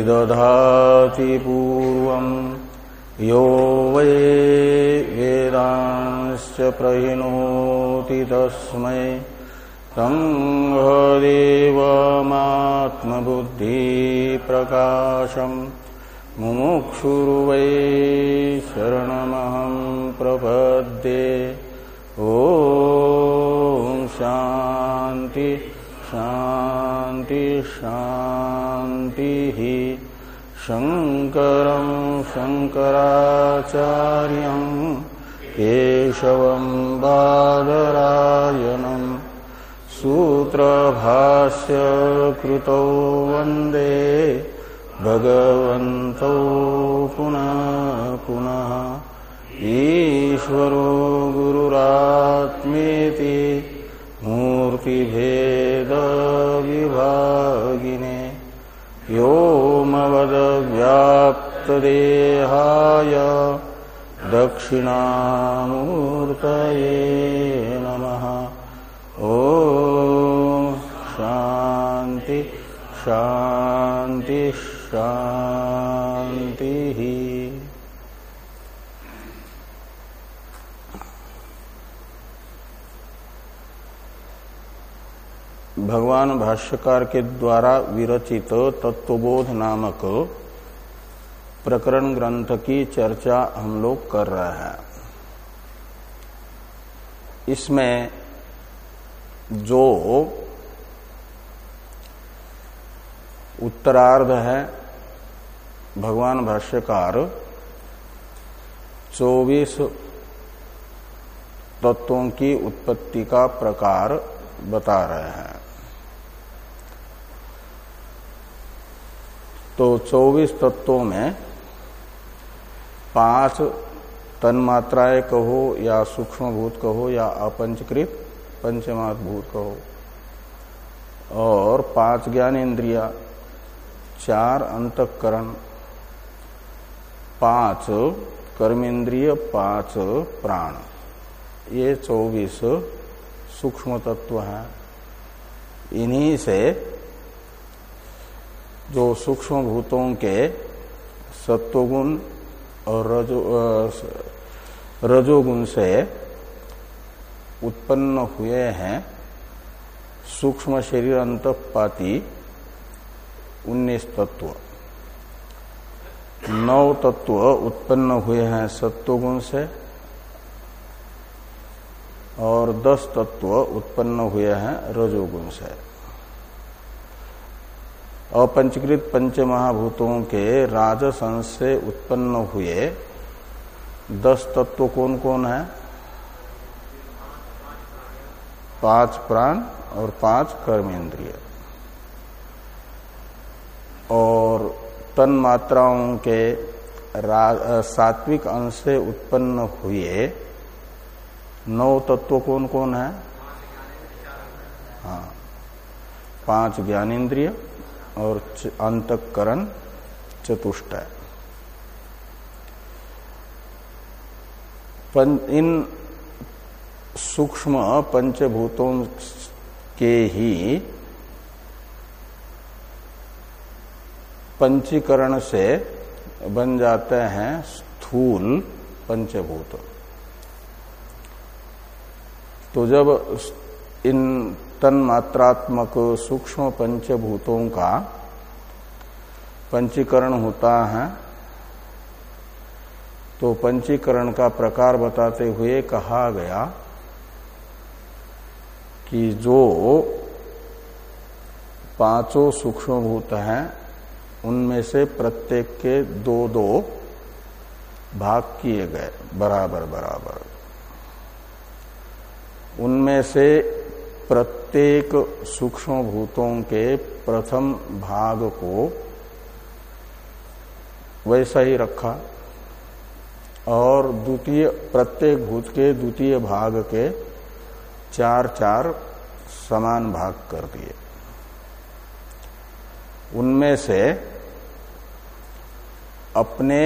विदधाति पूर्वम्। यो वै वेदांश्च प्रहिणोति तस्मै। तङ्गदेवमात्मबुद्धिप्रकाशम् मुमुक्षुर्वै शरणमहं प्रपद्ये। ॐ शान्ति शान्ति। शान्तिः शङ्करं शङ्कराचार्यम् केशवं बादरायणम् सूत्रभाष्य कृतौ वंदे भगवन्तौ पुनः पुनः। ईश्वरो गुरुरात्मेति मूर्तिभेदविभागिने व्योमवदव्याप्तदेहाय दक्षिणामूर्तये नमः। ओ शान्ति शान्ति शान्तिः। भगवान भाष्यकार के द्वारा विरचित तत्वबोध नामक प्रकरण ग्रंथ की चर्चा हम लोग कर रहे हैं। इसमें जो उत्तरार्ध है, भगवान भाष्यकार चौबीस तत्वों की उत्पत्ति का प्रकार बता रहे हैं। तो 24 तत्वों में पाँच तन्मात्राएँ कहो या सूक्ष्म भूत कहो या अपंचकृत पंचमात भूत कहो। और पाँच ज्ञान इंद्रिया चार अंतकरण, पाँच कर्मेंद्रिय, पाँच प्राण। ये चौबीस सूक्ष्म तत्व हैं। इन्हीं से जो सूक्ष्म भूतों के सत्वगुण और रजो रजोगुण से उत्पन्न हुए हैं, सूक्ष्म शरीर अंतपाती उन्नीस तत्व। नौ तत्व उत्पन्न हुए हैं सत्वगुण से और दस तत्व उत्पन्न हुए हैं रजोगुण से। अपंचकृत पंच महाभूतों के राजसंस से उत्पन्न हुए दस तत्व कौन कौन है? पाँच प्राण और पाँच कर्मेंद्रिय। और तन मात्राओं के सात्विक अंश से उत्पन्न हुए नौ तत्व कौन कौन है? हाँ पाँच ज्ञानेन्द्रिय और अंतकरण चतुष्ट इन सूक्ष्म पंचभूतों के ही पंचीकरण से बन जाते हैं स्थूल पंचभूत। तो जब इन तन मात्रात्मक सूक्ष्म पंचभूतों का पंचीकरण होता है। तो पंचीकरण का प्रकार बताते हुए कहा गया कि जो पाँचों सूक्ष्म भूत हैं, उनमें से प्रत्येक के दो दो भाग किए गए बराबर बराबर उनमें से प्रत्येक सूक्ष्म भूतों के प्रथम भाग को वैसा ही रखा और द्वितीय, प्रत्येक भूत के द्वितीय भाग के चार चार समान भाग कर दिए। उनमें से अपने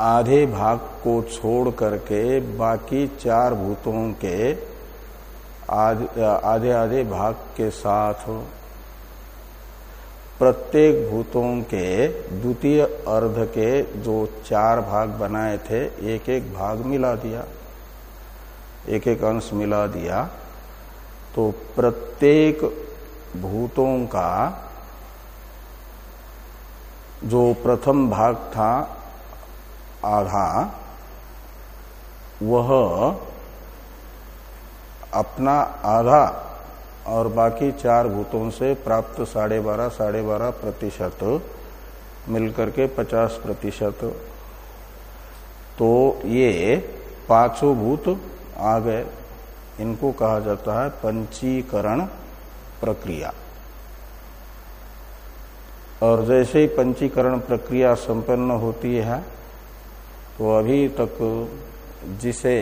आधे भाग को छोड़ करके बाकी चार भूतों के आधे आधे भाग के साथ प्रत्येक भूतों के द्वितीय अर्ध के जो चार भाग बनाए थे एक एक भाग मिला दिया। एक एक अंश मिला दिया। तो प्रत्येक भूतों का जो प्रथम भाग था, आधा, वह अपना आधा और बाकी चार भूतों से प्राप्त साढ़े बारह साढ़े बारह प्रतिशत, मिलकर के पचास प्रतिशत। तो ये पाँचों भूत आ गए। इनको कहा जाता है पंचीकरण प्रक्रिया। और जैसे ही पंचीकरण प्रक्रिया संपन्न होती है तो अभी तक जिसे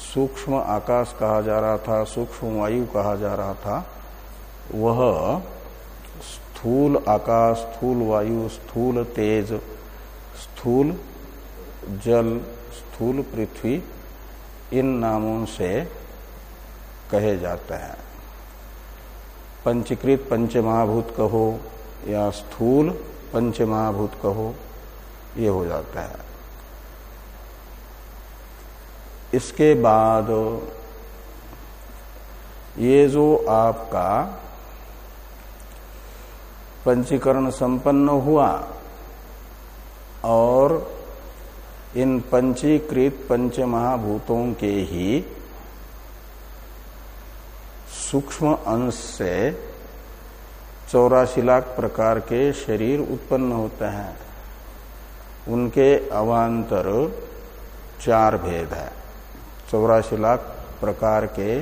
सूक्ष्म आकाश कहा जा रहा था, सूक्ष्म वायु कहा जा रहा था, वह स्थूल आकाश, स्थूल वायु, स्थूल तेज, स्थूल जल, स्थूल पृथ्वी, इन नामों से कहे जाते हैं। पंचीकृत पंचमहाभूत कहो या स्थूल पंचमहाभूत कहो, ये हो जाता है। इसके बाद ये जो आपका पंचीकरण संपन्न हुआ और इन पंचीकृत पंच महाभूतों के ही सूक्ष्म अंश से चौरासी लाख प्रकार के शरीर उत्पन्न होते हैं। उनके अवान्तर चार भेद है। चौरासी लाख प्रकार के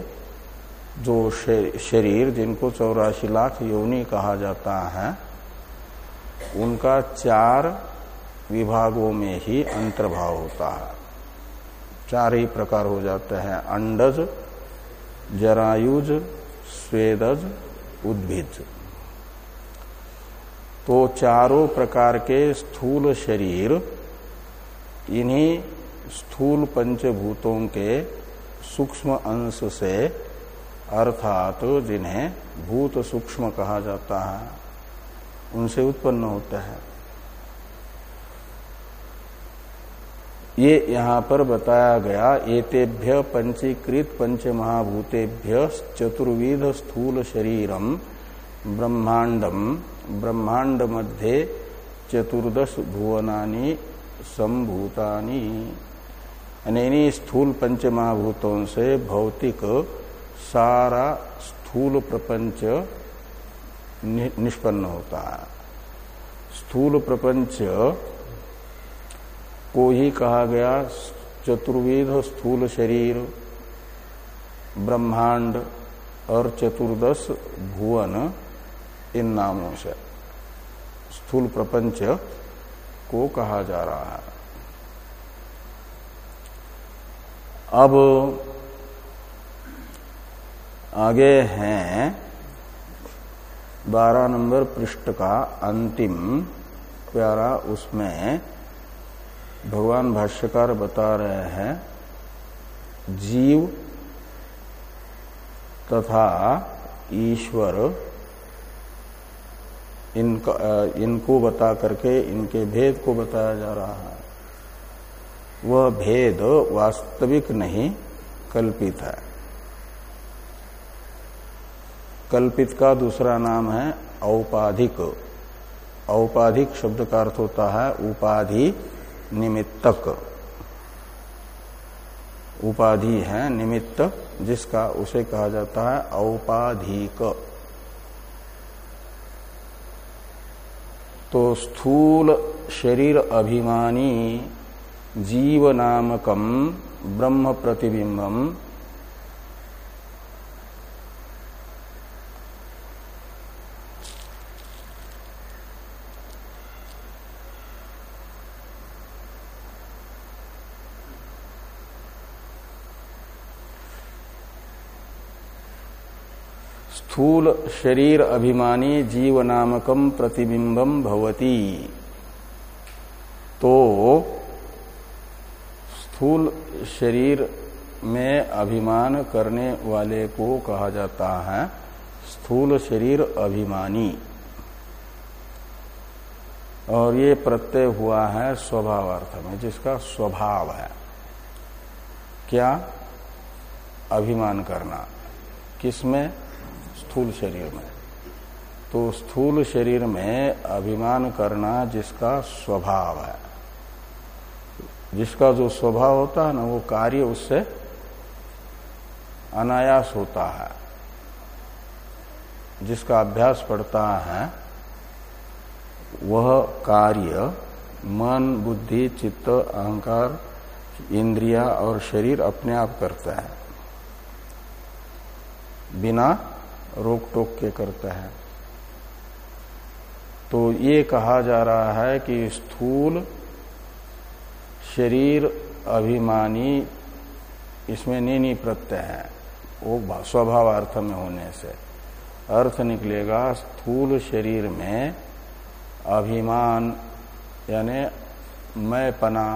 जो शरीर जिनको चौरासी लाख योनि कहा जाता है, उनका चार विभागों में ही अंतर्भाव होता है। चार ही प्रकार हो जाते हैं, अंडज, जरायुज, स्वेदज, उद्भिज। तो चारों प्रकार के स्थूल शरीर इन्हीं स्थूल पंचभूतों के सूक्ष्म अंश से, अर्थात जिन्हें भूत सूक्ष्म कहा जाता है, उनसे उत्पन्न होता है। ये यहाँ पर बताया गया, एतेभ्य पंचीकृत पंच महाभूतेभ्य चतुर्विध स्थूल शरीरम ब्रह्मांडम, ब्रह्मांड मध्ये चतुर्दश भुवनानी संभूतानी। यानी स्थूल पंच महाभूतों से भौतिक सारा स्थूल प्रपंच निष्पन्न होता है। स्थूल प्रपंच को ही कहा गया चतुर्विध स्थूल शरीर, ब्रह्मांड और चतुर्दश भुवन इन नामों से। स्थूल प्रपंच को कहा जा रहा है। अब आगे हैं बारह नंबर पृष्ठ का अंतिम प्यारा उसमें भगवान भाष्यकार बता रहे हैं, जीव तथा ईश्वर, इनका, इनको बता करके, इनके भेद को बताया जा रहा है। वह भेद वास्तविक नहीं कल्पित है। कल्पित का दूसरा नाम है औपाधिक। औपाधिक शब्द का अर्थ होता है उपाधि निमित्तक। उपाधि है निमित्त, जिसका उसे कहा जाता है औपाधिक। तो स्थूल शरीर अभिमानी जीव नामकम ब्रह्म प्रतिबिंबम स्थूल शरीर अभिमानी जीव नामकम प्रतिबिंबम भवती। तो स्थूल शरीर में अभिमान करने वाले को कहा जाता है, स्थूल शरीर अभिमानी। और ये प्रत्यय हुआ है स्वभाव अर्थ में, जिसका स्वभाव है। क्या? अभिमान करना। किसमें? स्थूल शरीर में। तो स्थूल शरीर में अभिमान करना जिसका स्वभाव है। जिसका जो स्वभाव होता है ना, वो कार्य उससे अनायास होता है। जिसका अभ्यास पड़ता है, वह कार्य मन, बुद्धि, चित्त, अहंकार, इंद्रिया और शरीर अपने आप करता है। बिना रोक टोक के करता है। तो ये कहा जा रहा है कि स्थूल शरीर अभिमानी, इसमें नीनी प्रत्यय है। वो स्वभाव अर्थ में होने से। अर्थ निकलेगा स्थूल शरीर में अभिमान, यानी मैं पना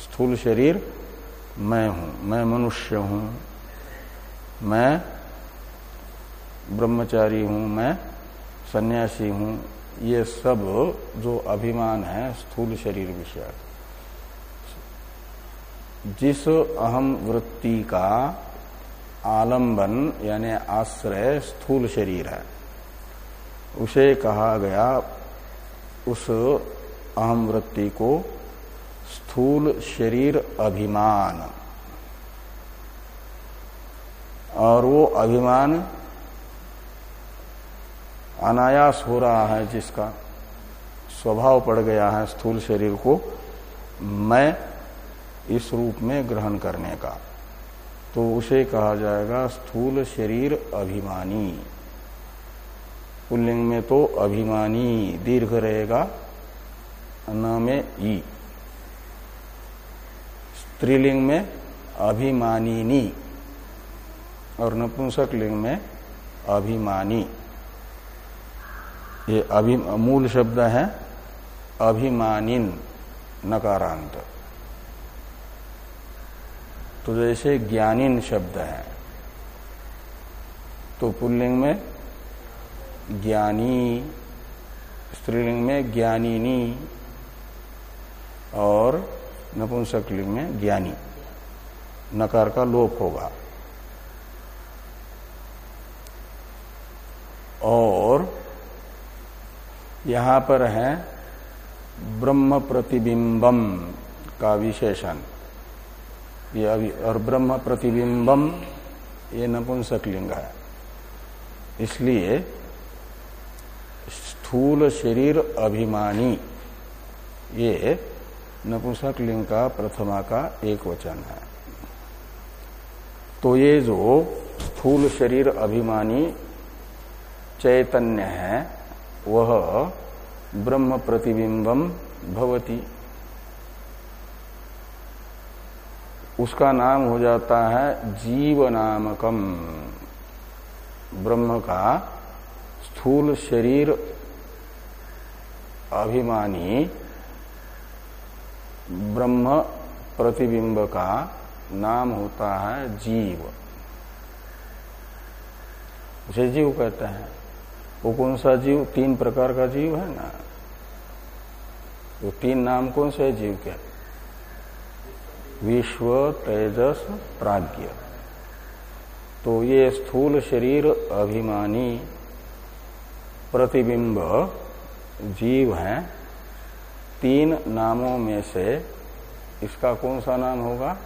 स्थूल शरीर, मैं हूँ, मैं मनुष्य हूँ। मैं ब्रह्मचारी हूँ, मैं सन्यासी हूँ। ये सब जो अभिमान है, स्थूल शरीर विषय। जिस अहम वृत्ति का आलंबन, यानी आश्रय, स्थूल शरीर है, उसे कहा गया उस अहम वृत्ति को स्थूल शरीर अभिमान। और वो अभिमान अनायास हो रहा है जिसका स्वभाव पड़ गया है स्थूल शरीर को, मैं इस रूप में ग्रहण करने का। तो उसे कहा जाएगा स्थूल शरीर अभिमानी। पुल्लिंग में तो अभिमानी दीर्घ रहेगा न में ई। स्त्रीलिंग में अभिमानिनी और नपुंसक लिंग में अभिमानी। ये अभि मूल शब्द है, अभिमानिन, नकारांत। तो जैसे ज्ञानिन शब्द है। तो पुल्लिंग में ज्ञानी, स्त्रीलिंग में ज्ञानिनी और नपुंसक लिंग में ज्ञानी। नकार का लोप होगा। और यहाँ पर है ब्रह्म प्रतिबिंबम का विशेषण। ये अभी और ब्रह्म प्रतिबिंबम ये नपुंसक लिंग है। इसलिए स्थूल शरीर अभिमानी, ये नपुंसक लिंग का प्रथमा का एक वचन है। तो ये जो स्थूल शरीर अभिमानी चैतन्य है, वह ब्रह्म प्रतिबिंबम भवती। उसका नाम हो जाता है जीव नामकम ब्रह्म का स्थूल शरीर अभिमानी ब्रह्म प्रतिबिंब का नाम होता है जीव। उसे जीव कहते हैं। वो कौन सा जीव? तीन प्रकार का जीव है ना। वो तीन नाम कौन से जीव के। विश्व तेजस प्राज्ञ। तो ये स्थूल शरीर अभिमानी प्रतिबिंब जीव है। तीन नामों में से इसका कौन सा नाम होगा?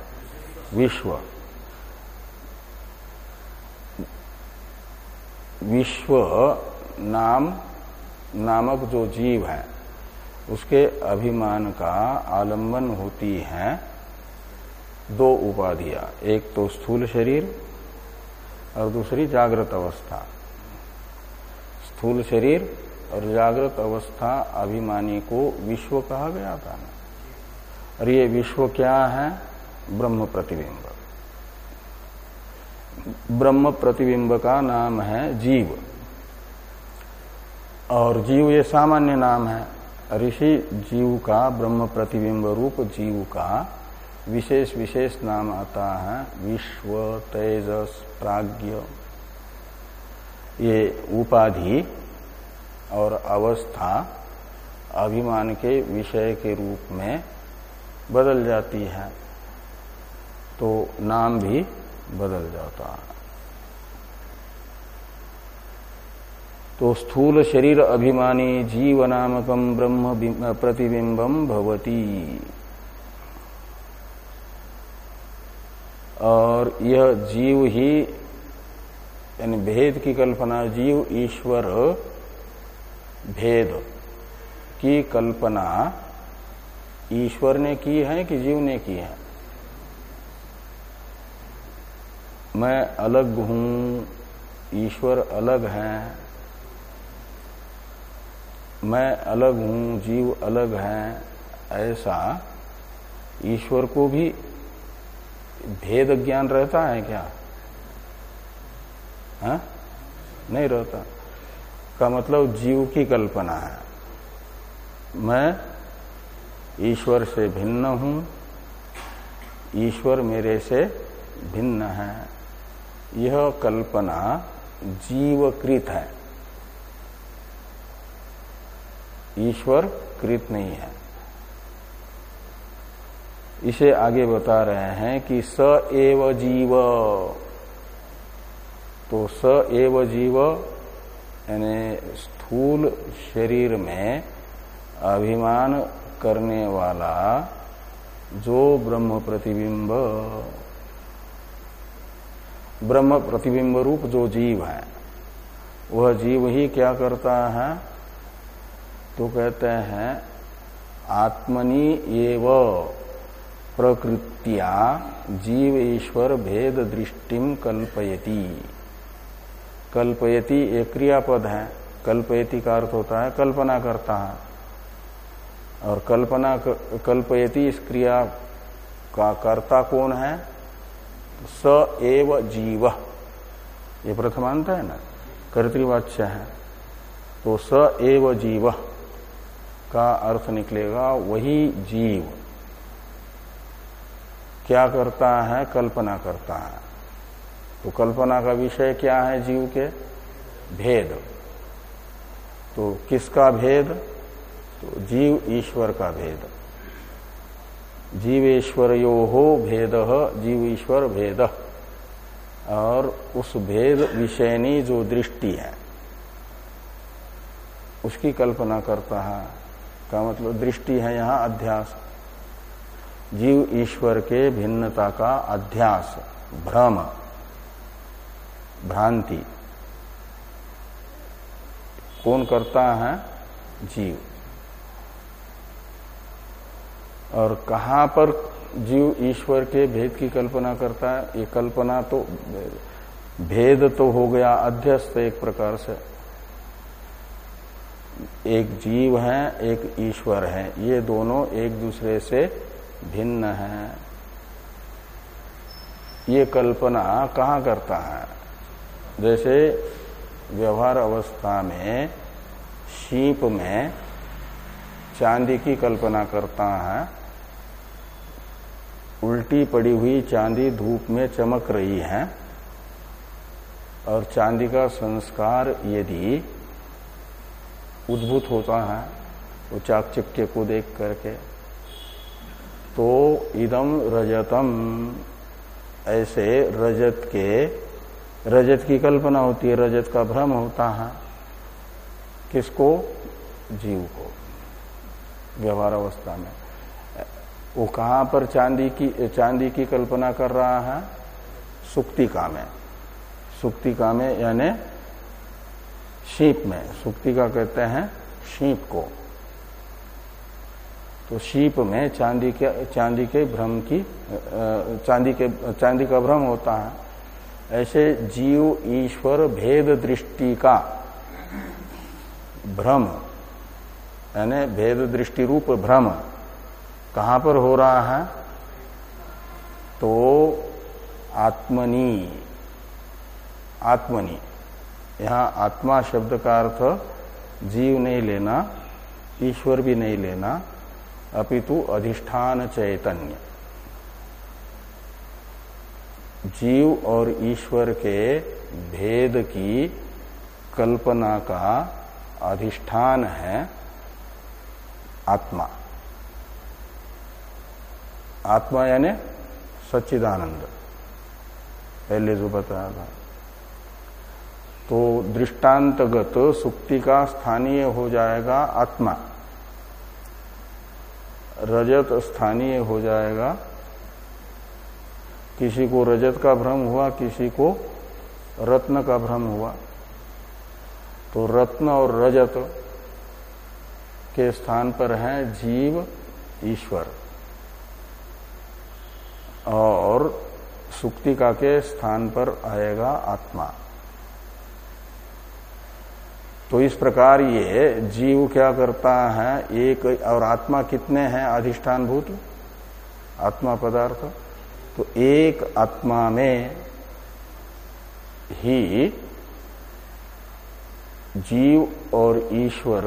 विश्व। विश्व नाम, नामक जो जीव है, उसके अभिमान का आलंबन होती है। दो उपाधियाँ, एक तो स्थूल शरीर और दूसरी जागृत अवस्था। स्थूल शरीर और जागृत अवस्था अभिमानी को विश्व कहा गया था। ना और ये विश्व क्या है? ब्रह्म प्रतिबिंब। ब्रह्म प्रतिबिंब का नाम है जीव। और जीव ये सामान्य नाम है। ऋषि जीव का ब्रह्म प्रतिबिंब रूप जीव का विशेष विशेष नाम आता है, विश्व, तेजस प्राज्ञ ये उपाधि और अवस्था अभिमान के विषय के रूप में बदल जाती है तो नाम भी बदल जाता है। तो स्थूल शरीर अभिमानी जीव नामकम ब्रह्म प्रतिबिंबम भवती। और यह जीव ही, यानी भेद की कल्पना, जीव ईश्वर भेद की कल्पना ईश्वर ने की है कि जीव ने की है? मैं अलग हूँ, ईश्वर अलग है। मैं अलग हूँ, जीव अलग है, ऐसा ईश्वर को भी भेद ज्ञान रहता है क्या? हा? नहीं रहता। का मतलब जीव की कल्पना है। मैं ईश्वर से भिन्न हूँ। ईश्वर मेरे से भिन्न है। यह कल्पना जीवकृत है। ईश्वर कृत नहीं है। इसे आगे बता रहे हैं कि स एव जीव। तो स एव जीव, यानी स्थूल शरीर में अभिमान करने वाला जो ब्रह्म प्रतिबिंब। ब्रह्म प्रतिबिंब रूप जो जीव है, वह जीव ही क्या करता है? तो कहते हैं, आत्मनि एव। प्रकृत्या जीव ईश्वर भेद दृष्टिम कल्पयति। कल्पयति एक क्रियापद है। कल्पयति का अर्थ होता है कल्पना करता है। और कल्पना कल्पयति इस क्रिया का कर्ता कौन है? स एव जीव। ये प्रथमांत है ना? कर्तवाच्य है। तो स एव जीव का अर्थ निकलेगा वही जीव। क्या करता है, कल्पना करता है। तो कल्पना का विषय क्या है जीव के? भेद। तो किसका भेद? तो जीव ईश्वर का भेद। जीवेश्वर यो हो भेद, जीव ईश्वर भेद। और उस भेद विषयनी जो दृष्टि है, उसकी कल्पना करता है। का मतलब दृष्टि है यहाँ अध्यास। जीव ईश्वर के भिन्नता का अध्यास, भ्रम, भ्रांति। कौन करता है? जीव। और कहाँ पर जीव ईश्वर के भेद की कल्पना करता है? ये कल्पना तो भेद तो हो गया, अध्यस्त एक प्रकार से। एक जीव है, एक ईश्वर है। ये दोनों एक दूसरे से भिन्न है। ये कल्पना कहाँ करता है? जैसे व्यवहार अवस्था में, शीप में चांदी की कल्पना करता है। उल्टी पड़ी हुई चांदी धूप में चमक रही है। और चांदी का संस्कार यदि उद्भूत होता है, वो चिपके को देख करके तो इदम रजतम। ऐसे रजत के, रजत की कल्पना होती है, रजत का भ्रम होता है। किसको? जीव को। व्यवहार अवस्था में। वो कहाँ पर चांदी की चांदी की कल्पना कर रहा है? सुक्तिका में। सुक्तिका में, यानी शीप में। सुक्ति का कहते हैं शीप को। तो शीप में चांदी के चांदी के भ्रम की चांदी के, चांदी का भ्रम होता है। ऐसे जीव ईश्वर भेद दृष्टि का भ्रम, यानी भेद दृष्टि रूप भ्रम कहाँ पर हो रहा है? तो आत्मनी आत्मनी। यहाँ आत्मा शब्द का अर्थ जीव नहीं लेना, ईश्वर भी नहीं लेना अपितु अधिष्ठान चैतन्य जीव और ईश्वर के भेद की कल्पना का अधिष्ठान है आत्मा। आत्मा यानी सच्चिदानंद। पहले जो बताया था। तो दृष्टांतगत सुक्ति का स्थानीय हो जाएगा आत्मा। रजत स्थानीय हो जाएगा। किसी को रजत का भ्रम हुआ, किसी को रत्न का भ्रम हुआ। तो रत्न और रजत के स्थान पर है जीव, ईश्वर। और सुक्तिका के स्थान पर आएगा आत्मा। तो इस प्रकार ये जीव क्या करता है? एक और आत्मा कितने हैं? अधिष्ठान भूत आत्मा पदार्थ। तो एक आत्मा में ही जीव और ईश्वर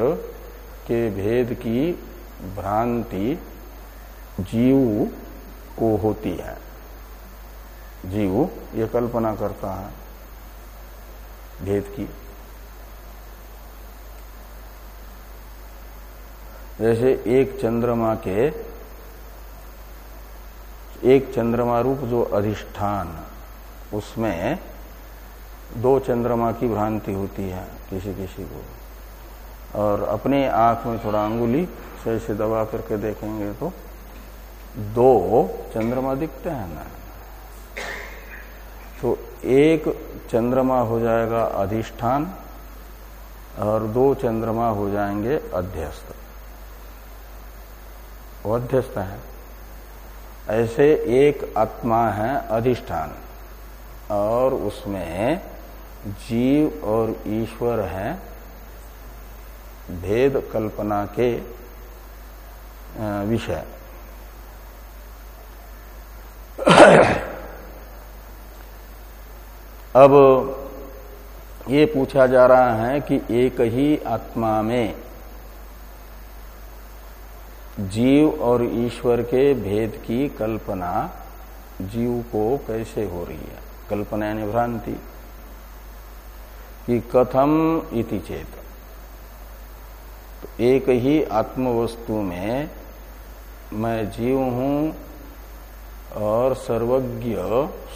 के भेद की भ्रांति जीव को होती है। जीव ये कल्पना करता है भेद की। जैसे एक चंद्रमा के, एक चंद्रमा रूप जो अधिष्ठान, उसमें दो चंद्रमा की भ्रांति होती है किसी किसी को। और अपने आँख में थोड़ा अंगुली से से दबा करके देखेंगे तो दो चंद्रमा दिखते हैं ना। तो एक चंद्रमा हो जाएगा अधिष्ठान, और दो चंद्रमा हो जाएँगे अध्यस्त। वो अध्यस्त है। ऐसे एक आत्मा है, अधिष्ठान। और उसमें जीव और ईश्वर है, भेद कल्पना के विषय। अब ये पूछा जा रहा है कि एक ही आत्मा में जीव और ईश्वर के भेद की कल्पना जीव को कैसे हो रही है? कल्पना यानी भ्रांति। कि कथम इति चेत। तो एक ही आत्म वस्तु में मैं जीव हूँ और सर्वज्ञ,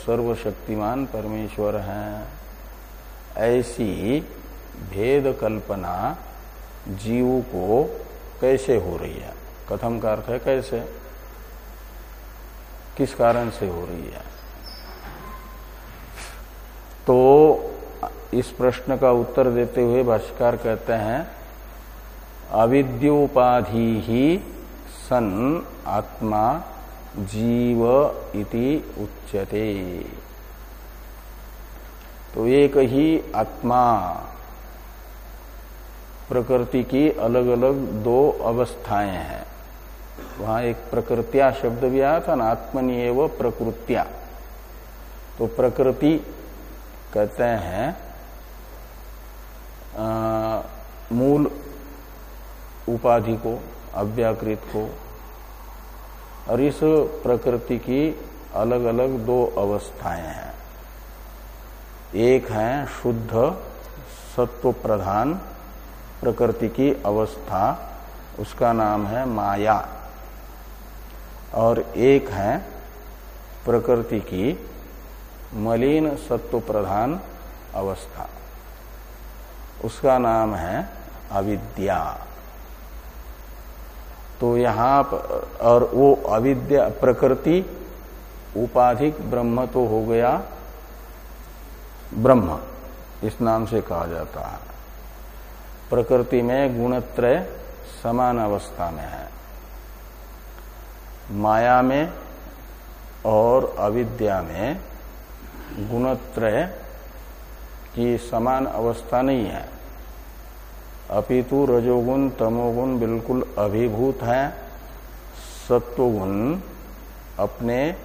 सर्वशक्तिमान परमेश्वर है। ऐसी भेद कल्पना जीव को कैसे हो रही है? कथम का अर्थ है कैसे? किस कारण से हो रही है? तो इस प्रश्न का उत्तर देते हुए भाष्यकार कहते हैं, अविद्योपाधि ही सन आत्मा जीव इति उच्यते। तो एक ही आत्मा प्रकृति की अलग अलग दो अवस्थाएँ हैं। वहाँ एक प्रकृतिया शब्द भी आया था ना आत्मनि एवं प्रकृत्या। तो प्रकृति कहते हैं आ, मूल उपाधि को अव्याकृत को। और इस प्रकृति की अलग अलग दो अवस्थाएँ हैं। एक है शुद्ध सत्व प्रधान प्रकृति की अवस्था उसका नाम है माया। और एक है प्रकृति की मलिन सत्व प्रधान अवस्था। उसका नाम है अविद्या। तो यहाँ और वो अविद्या, प्रकृति उपाधिक ब्रह्म तो हो गया ब्रह्म, इस नाम से कहा जाता है। प्रकृति में गुणत्रय समान अवस्था में है। माया में और अविद्या में गुणत्रय की समान अवस्था नहीं है। अपितु रजोगुण, तमोगुण बिल्कुल अभिभूत है। सत्वगुण अपने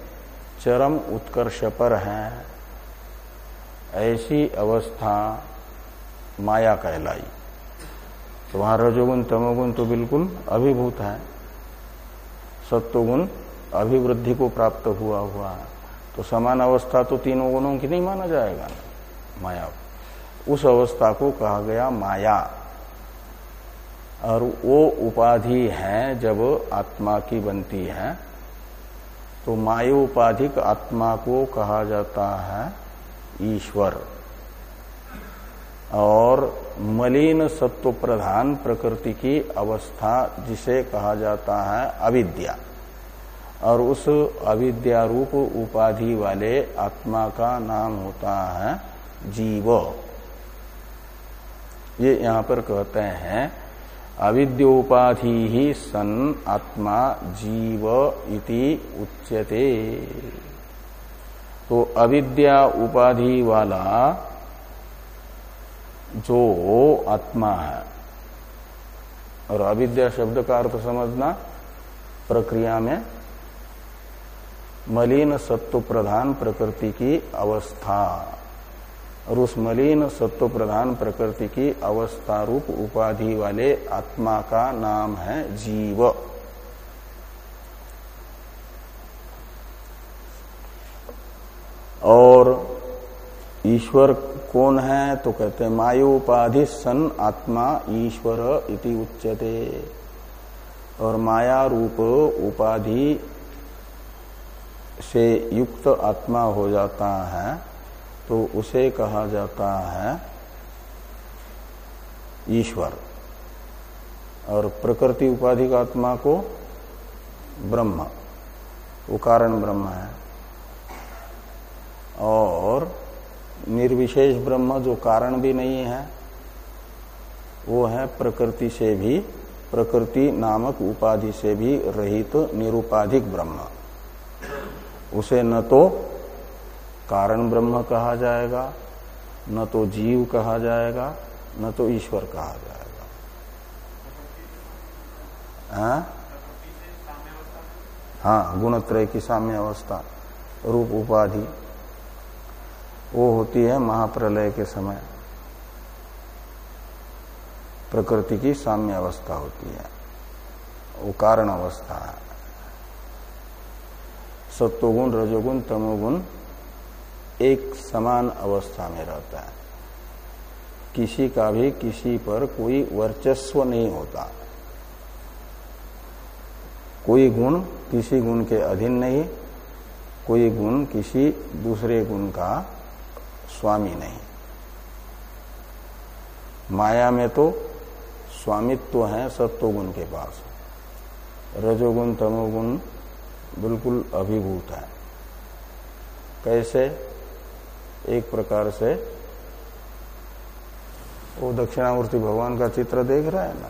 चरम उत्कर्ष पर है। ऐसी अवस्था माया कहलाई। तो वहाँ रजोगुण, तमोगुण तो बिल्कुल अभिभूत है। सत्वगुण अभिवृद्धि को प्राप्त हुआ हुआ है। तो समान अवस्था तो तीनों गुणों की नहीं माना जाएगा। माया। उस अवस्था को कहा गया माया। और वो उपाधि है जब आत्मा की बनती है तो मायु उपाधिक आत्मा को कहा जाता है ईश्वर। और मलिन सत्व प्रधान प्रकृति की अवस्था जिसे कहा जाता है अविद्या। और उस अविद्या रूप उपाधि वाले आत्मा का नाम होता है जीव। ये यहाँ पर कहते हैं, अविद्योपाधि ही सन आत्मा जीव इति उच्यते। तो अविद्या उपाधि वाला जो आत्मा है। और अविद्या शब्द का अर्थ समझना प्रक्रिया में मलिन सत्व प्रधान प्रकृति की अवस्था। और उस मलिन सत्व प्रधान प्रकृति की अवस्था रूप उपाधि वाले आत्मा का नाम है जीव। और ईश्वर कौन है? तो कहते हैं, मायोपाधि सन आत्मा ईश्वर इति उच्यते। और माया रूप उपाधि से युक्त आत्मा हो जाता है तो उसे कहा जाता है ईश्वर। और प्रकृति उपाधि का आत्मा को ब्रह्म, वो कारण ब्रह्म है और निर्विशेष ब्रह्म जो कारण भी नहीं है वो है प्रकृति से भी प्रकृति नामक उपाधि से भी रहित तो निरुपाधिक ब्रह्म। उसे न तो कारण ब्रह्म कहा जाएगा न तो जीव कहा जाएगा न तो ईश्वर कहा जाएगा। हाँ, हाँ गुणत्रय की साम्य अवस्था रूप उपाधि। वो होती है महाप्रलय के समय। प्रकृति की साम्य अवस्था होती है। वो कारण अवस्था है। सत्वगुण, रजोगुण, तमोगुण एक समान अवस्था में रहता है। किसी का भी किसी पर कोई वर्चस्व नहीं होता। कोई गुण किसी गुण के अधीन नहीं, कोई गुण किसी दूसरे गुण का स्वामी नहीं। माया में तो स्वामित्व तो है, सत्वगुण के पास। रजोगुण, तमोगुण बिल्कुल अभिभूत है। कैसे? एक प्रकार से वो दक्षिणामूर्ति भगवान का चित्र देख रहा है ना?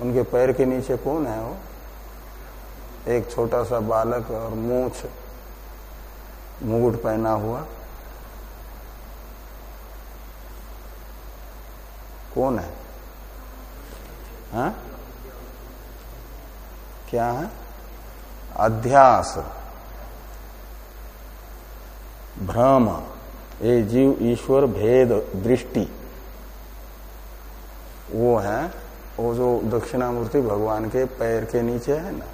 उनके पैर के नीचे कौन है वो? एक छोटा सा बालक और मूछ। मुकुट पहना हुआ। कौन है? हा? क्या है? अध्यास। भ्रम। ये जीव ईश्वर भेद दृष्टि। वो है, वो जो दक्षिणामूर्ति भगवान के पैर के नीचे है ना,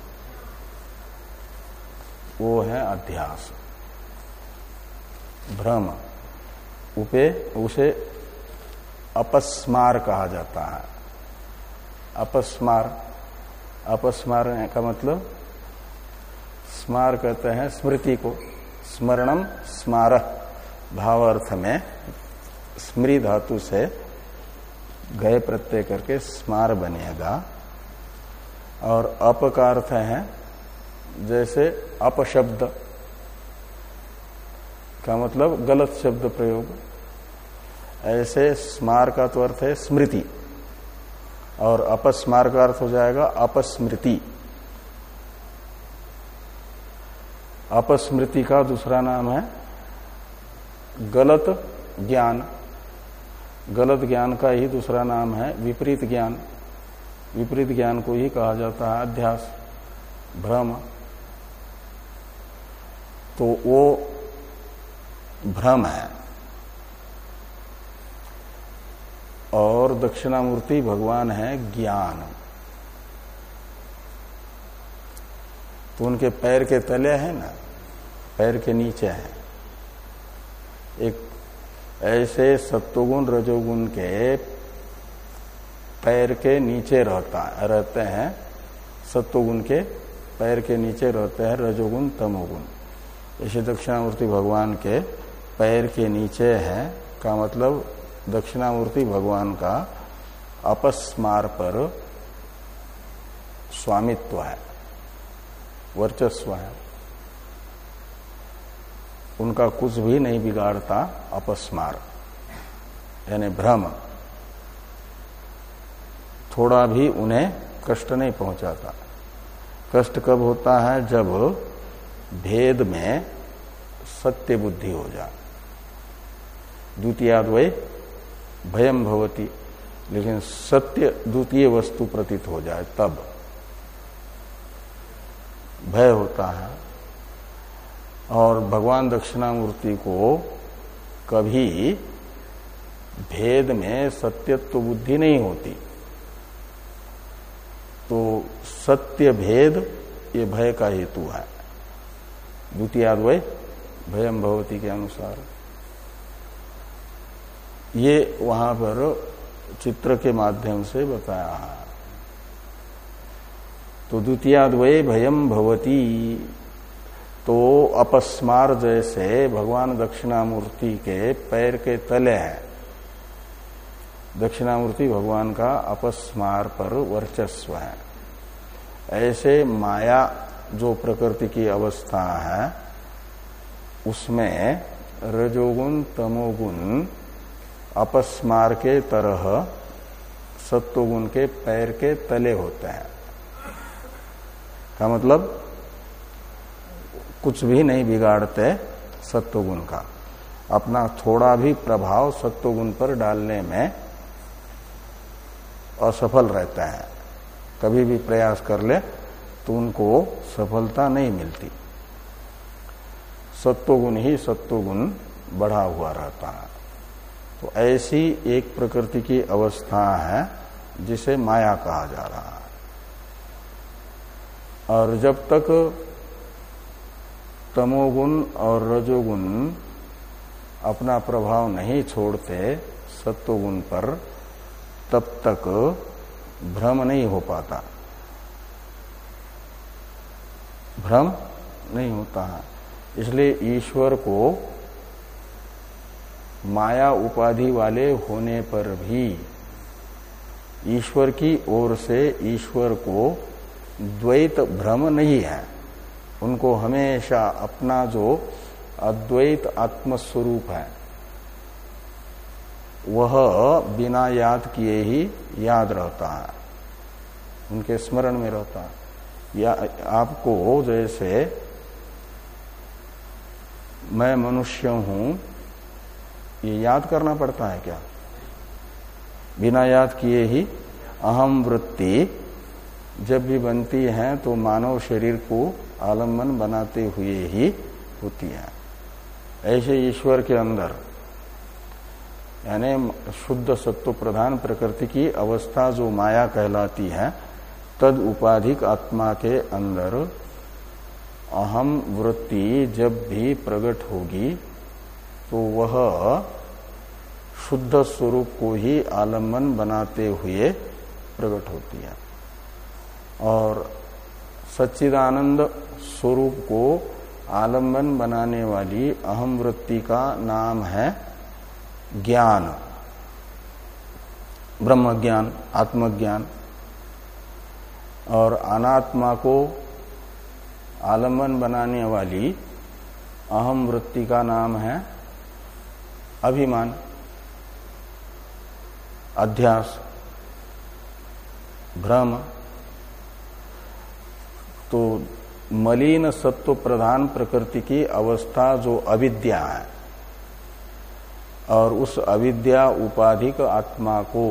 वो है अध्यास। भ्रम, उपे, उसे अपस्मार कहा जाता है। अपस्मार अपस्मार का मतलब स्मार कहते हैं स्मृति को, स्मरणम स्मार। भाव अर्थ में, स्मृति धातु से गए प्रत्यय करके स्मार बनेगा। और अप का अर्थ है, जैसे अपशब्द का मतलब गलत शब्द प्रयोग। ऐसे स्मार का तो अर्थ है स्मृति। और अपस्मार का अर्थ हो जाएगा अपस्मृति। अपस्मृति का दूसरा नाम है गलत ज्ञान। गलत ज्ञान का ही दूसरा नाम है विपरीत ज्ञान। विपरीत ज्ञान को ही कहा जाता है अध्यास, भ्रम। तो वो भ्रम है। और दक्षिणामूर्ति भगवान है ज्ञान। तो उनके पैर के तले है ना, पैर के नीचे है। एक ऐसे सत्वगुण, रजोगुण के पैर के नीचे रहता, रहते हैं। सत्वगुण के पैर के नीचे रहते हैं रजोगुण, तमोगुण। जैसे दक्षिणामूर्ति भगवान के पैर के नीचे है, का मतलब दक्षिणामूर्ति भगवान का अपस्मार पर स्वामित्व है, वर्चस्व है। उनका कुछ भी नहीं बिगाड़ता अपस्मार, यानी भ्रम। थोड़ा भी उन्हें कष्ट नहीं पहुंचाता। कष्ट कब होता है? जब भेद में सत्य बुद्धि हो जाए। द्वितीयाद्वय भयम भवती, लेकिन सत्य द्वितीय वस्तु प्रतीत हो जाए तब। भय होता है, और भगवान दक्षिणामूर्ति को कभी भेद में सत्यत्व बुद्धि नहीं होती। तो सत्य भेद, ये भय का हेतु है। द्वितीयाद्वय भयम भवती के अनुसार। ये वहाँ पर चित्र के माध्यम से बताया है। तो द्वितीयाद्वय भयम भवती। तो अपस्मार जैसे भगवान दक्षिणामूर्ति के पैर के तले है। दक्षिणामूर्ति भगवान का अपस्मार पर वर्चस्व है। ऐसे माया जो प्रकृति की अवस्था है, उसमें रजोगुण, तमोगुण अपस्मार के तरह सत्वगुण के पैर के तले होते हैं। का मतलब कुछ भी नहीं बिगाड़ते सत्वगुण का। अपना थोड़ा भी प्रभाव सत्वगुण पर डालने में असफल रहता है। कभी भी प्रयास कर ले तो उनको सफलता नहीं मिलती। सत्वगुण ही सत्वगुण बढ़ा हुआ रहता है। तो ऐसी एक प्रकृति की अवस्था है, जिसे माया कहा जा रहा है। और जब तक तमोगुण और रजोगुण अपना प्रभाव नहीं छोड़ते सत्वगुण पर, तब तक भ्रम नहीं हो पाता। भ्रम नहीं होता है। इसलिए ईश्वर को माया उपाधि वाले होने पर भी ईश्वर की ओर से ईश्वर को द्वैत भ्रम नहीं है। उनको हमेशा अपना जो अद्वैत आत्मस्वरूप है, वह बिना याद किए ही याद रहता है। उनके स्मरण में रहता है। या आपको जैसे मैं मनुष्य हूँ ये याद करना पड़ता है क्या? बिना याद किए ही अहम वृत्ति जब भी बनती है तो मानव शरीर को आलंबन बनाते हुए ही होती है। ऐसे ईश्वर के अंदर, यानी शुद्ध सत्व प्रधान प्रकृति की अवस्था जो माया कहलाती है, तद उपाधिक आत्मा के अंदर अहम वृत्ति जब भी प्रकट होगी तो वह शुद्ध स्वरूप को ही आलंबन बनाते हुए प्रकट होती है। और सच्चिदानंद स्वरूप को आलंबन बनाने वाली अहम वृत्ति का नाम है ज्ञान। ब्रह्म ज्ञान आत्मज्ञान। और अनात्मा को आलंबन बनाने वाली अहम वृत्ति का नाम है अभिमान। अध्यास, भ्रम तो मलिन सत्व प्रधान प्रकृति की अवस्था जो अविद्या है, और उस अविद्या उपाधिक आत्मा को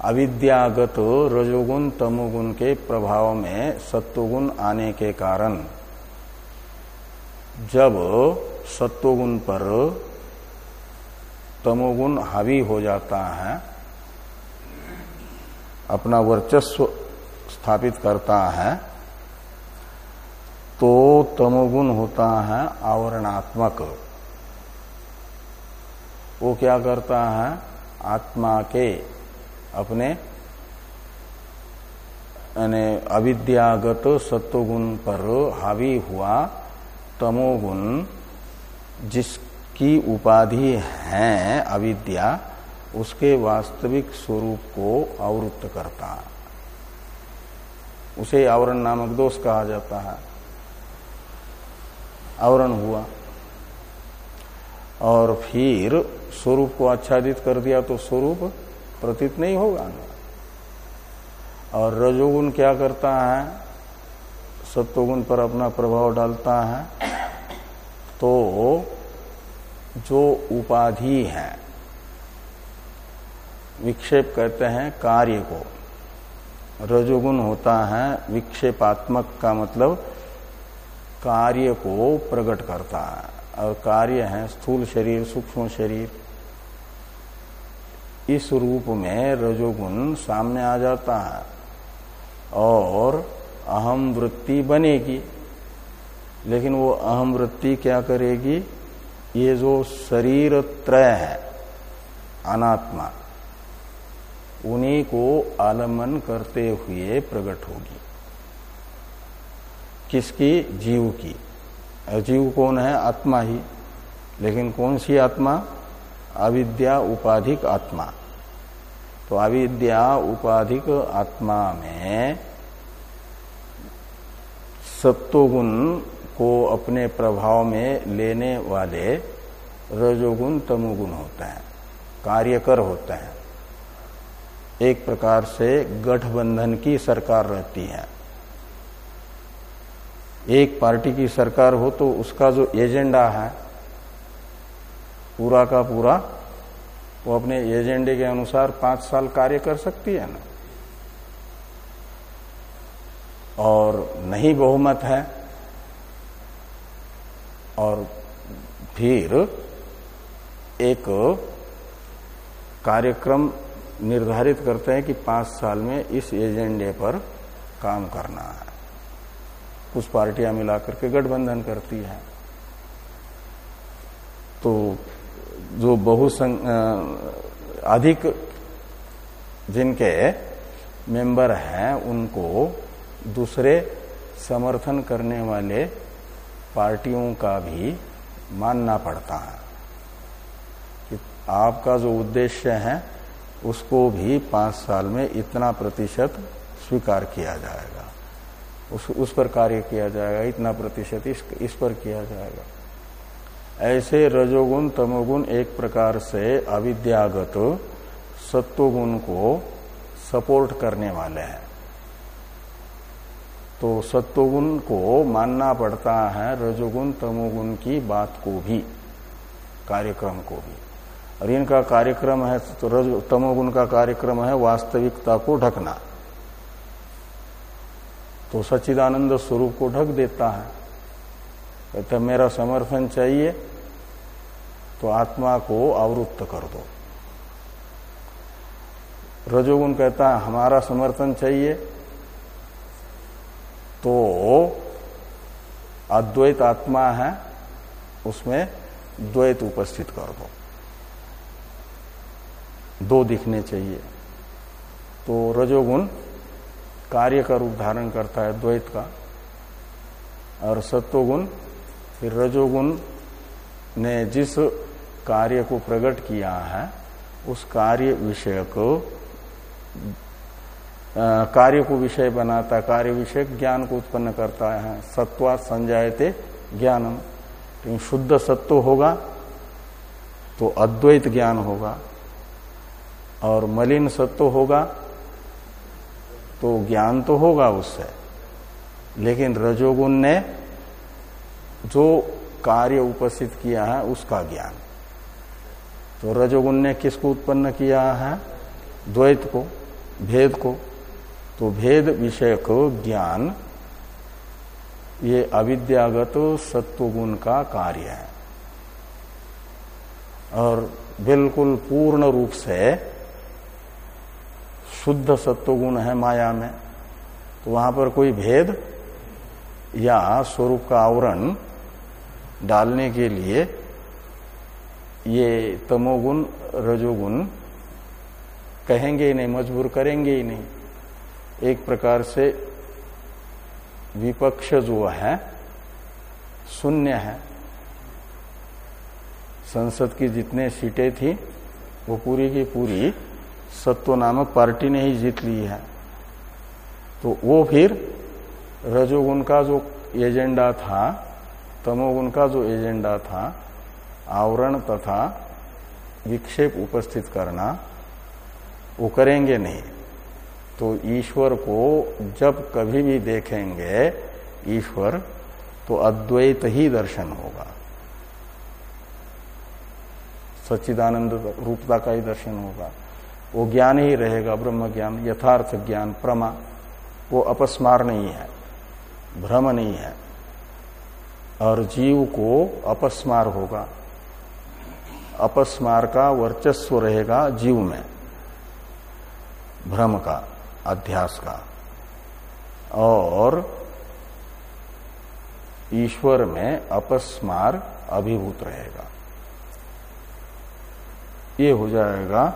अविद्यागत रजोगुण, तमोगुण के प्रभाव में सत्वगुण आने के कारण, जब सत्वगुण पर तमोगुण हावी हो जाता है, अपना वर्चस्व स्थापित करता है तो तमोगुण होता है आवरणात्मक। वो क्या करता है? आत्मा के अपने अविद्यागत सत्वगुण पर हावी हुआ तमोगुण जिसकी उपाधि है अविद्या, उसके वास्तविक स्वरूप को आवृत्त करता। है उसे आवरण नामक दोष कहा जाता है। आवरण हुआ। और फिर स्वरूप को आच्छादित कर दिया तो स्वरूप प्रतीत नहीं होगा। ना और रजोगुण क्या करता है? सत्वगुण पर अपना प्रभाव डालता है। तो जो उपाधि है, विक्षेप कहते हैं कार्य को। रजोगुण होता है, विक्षेपात्मक का मतलब कार्य को प्रकट करता है। और कार्य है स्थूल शरीर, सूक्ष्म शरीर। इस रूप में रजोगुण सामने आ जाता है और अहम वृत्ति बनेगी। लेकिन वो अहम वृत्ति क्या करेगी? ये जो शरीर त्रय है, अनात्मा, उन्हीं को आलमन करते हुए प्रकट होगी। किसकी? जीव की। जीव कौन है? आत्मा ही। लेकिन कौन सी आत्मा? अविद्या उपाधिक आत्मा। तो अविद्या उपाधिक आत्मा में सत्वगुण को अपने प्रभाव में लेने वाले रजोगुण तमोगुण होते हैं, कार्यकर होते हैं। एक प्रकार से गठबंधन की सरकार रहती है। एक पार्टी की सरकार हो तो उसका जो एजेंडा है, पूरा का पूरा, वो अपने एजेंडे के अनुसार पाँच साल कार्य कर सकती है ना? और नहीं बहुमत है और फिर एक कार्यक्रम निर्धारित करते हैं कि पाँच साल में इस एजेंडे पर काम करना है। कुछ पार्टियाँ मिलाकर के गठबंधन करती है। तो जो बहुसंग अधिक जिनके मेंबर हैं, उनको दूसरे समर्थन करने वाले पार्टियों का भी मानना पड़ता है कि आपका जो उद्देश्य है उसको भी पाँच साल में इतना प्रतिशत स्वीकार किया जाएगा। उस उस पर कार्य किया जाएगा इतना प्रतिशत इस, इस पर किया जाएगा। ऐसे रजोगुण तमोगुण एक प्रकार से अविद्यागत सत्वगुण को सपोर्ट करने वाले हैं। तो सत्वगुण को मानना पड़ता है रजोगुण तमोगुण की बात को भी, कार्यक्रम को भी। और इनका कार्यक्रम है तो रज, तमोगुण का कार्यक्रम है वास्तविकता को ढकना। तो सच्चिदानंद स्वरूप को ढक देता है। कहते मेरा समर्थन चाहिए तो आत्मा को आवृत्त कर दो। रजोगुण कहता है, हमारा समर्थन चाहिए तो अद्वैत आत्मा है, उसमें द्वैत उपस्थित कर दो। दो दिखने चाहिए। तो रजोगुण कार्य का रूप धारण करता है द्वैत का, और सत्वगुण, फिर रजोगुण ने जिस कार्य को प्रकट किया है, उस कार्य विषय को कार्य को विषय बनाता है, कार्य विषय ज्ञान को उत्पन्न करता है। सत्वा संजायते ज्ञानम। तो शुद्ध सत्व होगा तो अद्वैत ज्ञान होगा। और मलिन सत्व होगा तो ज्ञान तो होगा उससे। लेकिन रजोगुण ने जो कार्य उपस्थित किया है, उसका ज्ञान। तो रजोगुण ने किसको उत्पन्न किया है? द्वैत को, भेद को। तो भेद विषय को ज्ञान, ये अविद्यागत सत्वगुण का कार्य है। और बिल्कुल पूर्ण रूप से शुद्ध सत्वगुण है माया में। तो वहाँ पर कोई भेद या स्वरूप का आवरण डालने के लिए ये तमोगुण, रजोगुण कहेंगे ही नहीं, मजबूर करेंगे ही नहीं। एक प्रकार से विपक्ष जो है, शून्य है। संसद की जितने सीटें थी, वो पूरी की पूरी सत्व नामक पार्टी ने ही जीत ली है। तो वो फिर रजोगुण का जो एजेंडा था तमोगुण का जो एजेंडा था, आवरण तथा विक्षेप उपस्थित करना, वो करेंगे नहीं। तो ईश्वर को जब कभी भी देखेंगे, ईश्वर तो अद्वैत ही दर्शन होगा। सच्चिदानंद रूपता का ही दर्शन होगा। वो ज्ञान ही रहेगा, ब्रह्म ज्ञान, यथार्थ ज्ञान, प्रमा। वो अपस्मार नहीं है, भ्रम नहीं है, और जीव को अपस्मार होगा। अपस्मार का वर्चस्व रहेगा जीव में, भ्रम का। अध्यास का। और ईश्वर में अपस्मार अभिभूत रहेगा। ये हो जाएगा।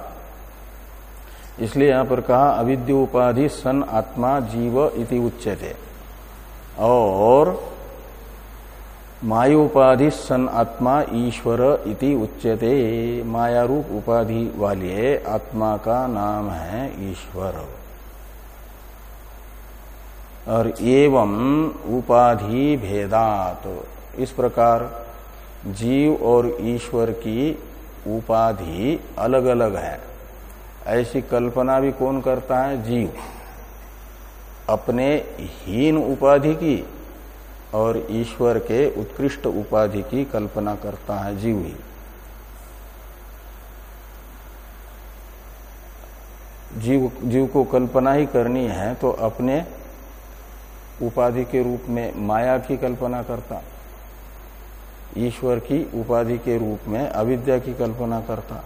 इसलिए यहाँ पर कहा, अविद्य उपाधि सन आत्मा जीव इति उच्चते और मायोपाधि सन आत्मा ईश्वर इति उच्यते। माया रूप उपाधि वाले आत्मा का नाम है ईश्वर। और एवं उपाधि भेदात। इस प्रकार जीव और ईश्वर की उपाधि अलग अलग है। ऐसी कल्पना भी कौन करता है? जीव। अपने हीन उपाधि की और ईश्वर के उत्कृष्ट उपाधि की कल्पना करता है जीव ही। जीव जीव को कल्पना ही करनी है तो अपने उपाधि के रूप में माया की कल्पना करता, ईश्वर की उपाधि के रूप में अविद्या की कल्पना करता।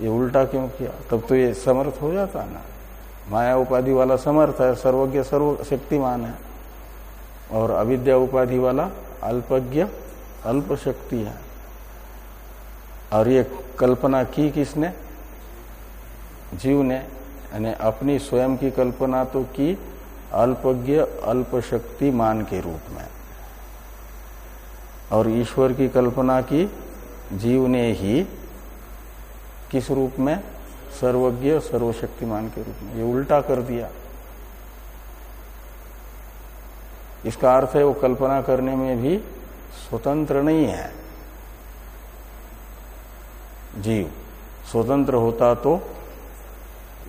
ये उल्टा क्यों किया? तब तो ये समर्थ हो जाता ना। माया उपाधि वाला समर्थ है, सर्वज्ञ सर्व शक्तिमान है, और अविद्या उपाधि वाला अल्पज्ञ अल्प शक्ति है। और ये कल्पना की किसने? जीव ने, यानी अपनी स्वयं की कल्पना तो की अल्पज्ञ अल्प शक्ति मान के रूप में। और ईश्वर की कल्पना की, जीव ने ही किस रूप में? सर्वज्ञ सर्वशक्तिमान के रूप में। ये उल्टा कर दिया। इसका अर्थ है, वो कल्पना करने में भी स्वतंत्र नहीं है। जीव स्वतंत्र होता तो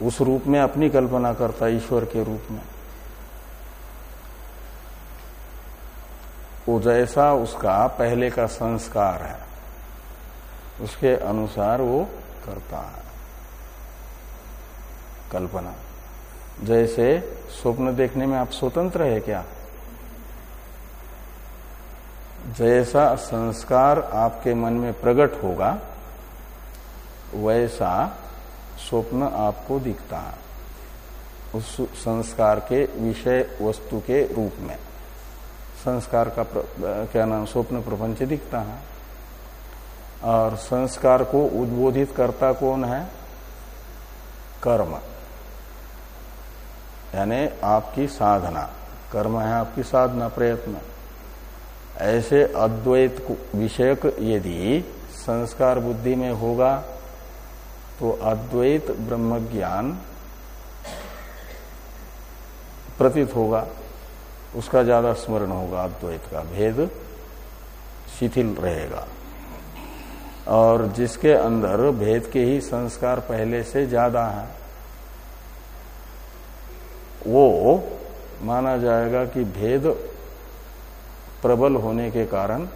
उस रूप में अपनी कल्पना करता, ईश्वर के रूप में। वो जैसा उसका पहले का संस्कार है, उसके अनुसार वो करता है। कल्पना। जैसे स्वप्न देखने में आप स्वतंत्र है क्या? जैसा संस्कार आपके मन में प्रकट होगा, वैसा स्वप्न आपको दिखता है, उस संस्कार के विषय वस्तु के रूप में। संस्कार का क्या नाम, स्वप्न प्रपंच दिखता है। और संस्कार को उद्बोधित करता कौन है? कर्म। यानी आपकी साधना। कर्म है आपकी साधना, प्रयत्न। ऐसे अद्वैत विषयक यदि संस्कार बुद्धि में होगा तो अद्वैत ब्रह्म ज्ञान प्रतीत होगा। उसका ज़्यादा स्मरण होगा, अद्वैत का भेद शिथिल रहेगा। और जिसके अंदर भेद के ही संस्कार पहले से ज़्यादा है, वो माना जाएगा कि भेद प्रबल होने के कारण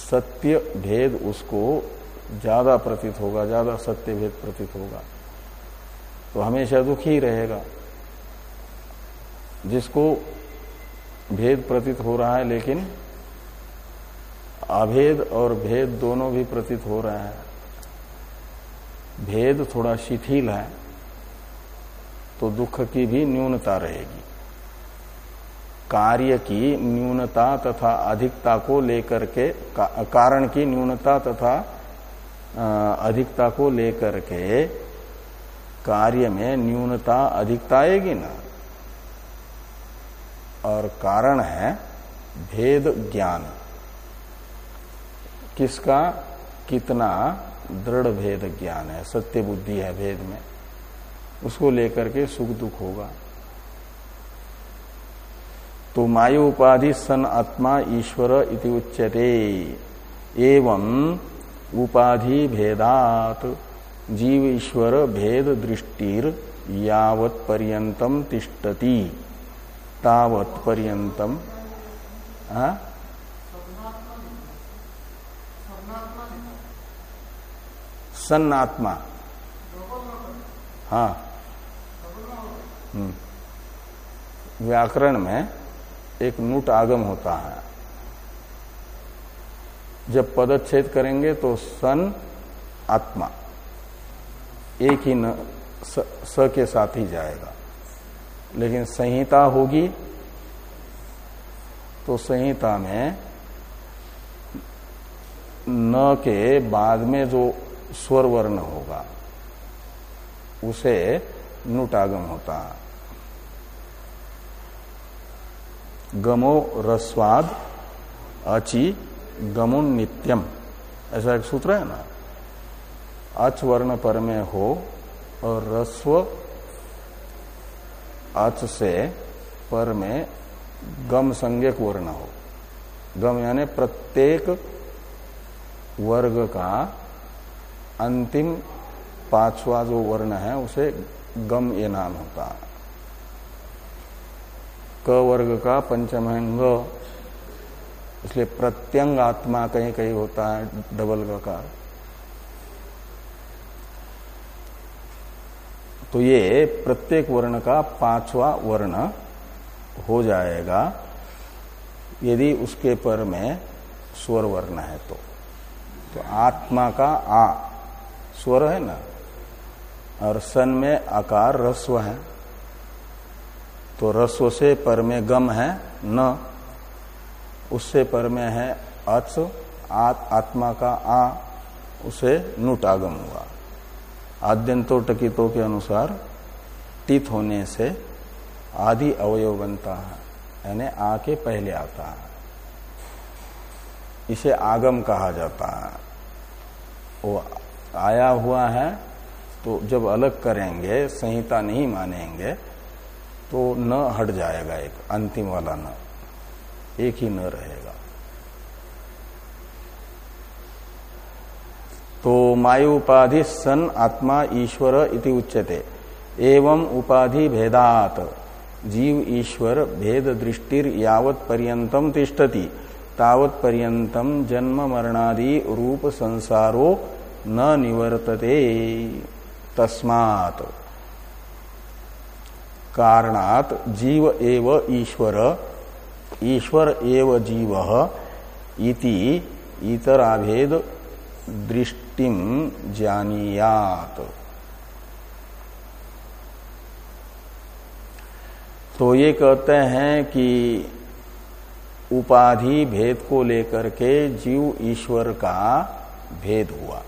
सत्य भेद उसको ज़्यादा प्रतीत होगा, ज़्यादा सत्य भेद प्रतीत होगा। तो हमेशा दुखी रहेगा। जिसको भेद प्रतीत हो रहा है लेकिन अभेद और भेद दोनों भी प्रतीत हो रहे हैं। भेद थोड़ा शिथिल है तो दुख की भी न्यूनता रहेगी। कार्य की न्यूनता तथा अधिकता को लेकर के का, कारण की न्यूनता तथा अधिकता को लेकर के कार्य में न्यूनता अधिकता आएगी ना। और कारण है भेद ज्ञान। किसका? कितना? दृढ़ भेद ज्ञान है। सत्य बुद्धि है भेद में। उसको लेकर के सुख दुख होगा। तो मायु उपाधि सन आत्मा ईश्वर इति उच्यते। एवं उपाधि भेदात। जीव ईश्वर भेद दृष्टिर यावत पर्यंतम तिष्ठति। तावत पर्यंतम सन्नात्मा। हाँ। हम्म। व्याकरण में एक नूट आगम होता है। जब पदच्छेद करेंगे तो सन आत्मा एक ही न स, स के साथ ही जाएगा। लेकिन संहिता होगी तो संहिता में न के बाद में जो स्वर वर्ण होगा, उसे नुटागम होता। गमो रस्वाद अचि गमुन नित्यम। ऐसा एक सूत्र है ना? अच वर्ण पर में हो और रस्व अच से पर में गम संज्ञक वर्ण हो। गम यानी प्रत्येक वर्ग का अंतिम पांचवा जो वर्ण है, उसे गम ये नाम होता है। क वर्ग का पंचम पंचमहंग, इसलिए प्रत्यंग आत्मा कहीं कहीं होता है, डबल का। तो ये प्रत्येक वर्ण का पांचवा वर्ण हो जाएगा। यदि उसके पर में स्वर वर्ण है तो। तो आत्मा का आ स्वर है ना? और सन में आकार रस्व है। तो रस्व से पर में गम है न। उससे पर में है अच आत, आत्मा का आ उसे नुटागम हुआ। आद्यंतो टकितों के अनुसार टित होने से आदि अवयव बनता है, यानी आ के पहले आता है। इसे आगम कहा जाता है। वो आया हुआ है तो जब अलग करेंगे, संहिता नहीं मानेंगे तो न हट जाएगा एक, अंतिम वाला न। एक ही न रहेगा। तो मायु उपाधि सन आत्मा ईश्वर इति उच्यते। एवं उपाधि भेदात। जीव ईश्वर भेद दृष्टिर यावत पर्यंतम तिष्ठति। तावत पर्यंतम जन्म मरणादि रूप संसारो न निवर्तते। तस्मात्। कारणात जीव एव ईश्वर ईश्वर एव जीव इति इतराभेद दृष्टिम जानियात। तो ये कहते हैं कि उपाधि भेद को लेकर के जीव ईश्वर का भेद हुआ।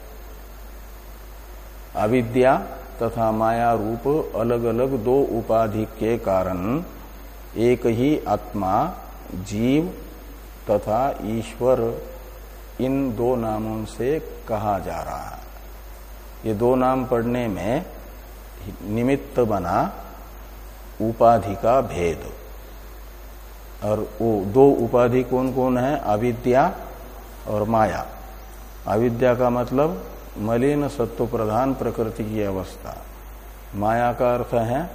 अविद्या तथा माया रूप अलग अलग दो उपाधि के कारण एक ही आत्मा, जीव तथा ईश्वर इन दो नामों से कहा जा रहा है। ये दो नाम पढ़ने में निमित्त बना उपाधि का भेद। और वो दो उपाधि कौन कौन है? अविद्या और माया। अविद्या का मतलब मलिन सत्व प्रधान प्रकृति की अवस्था। माया का अर्थ है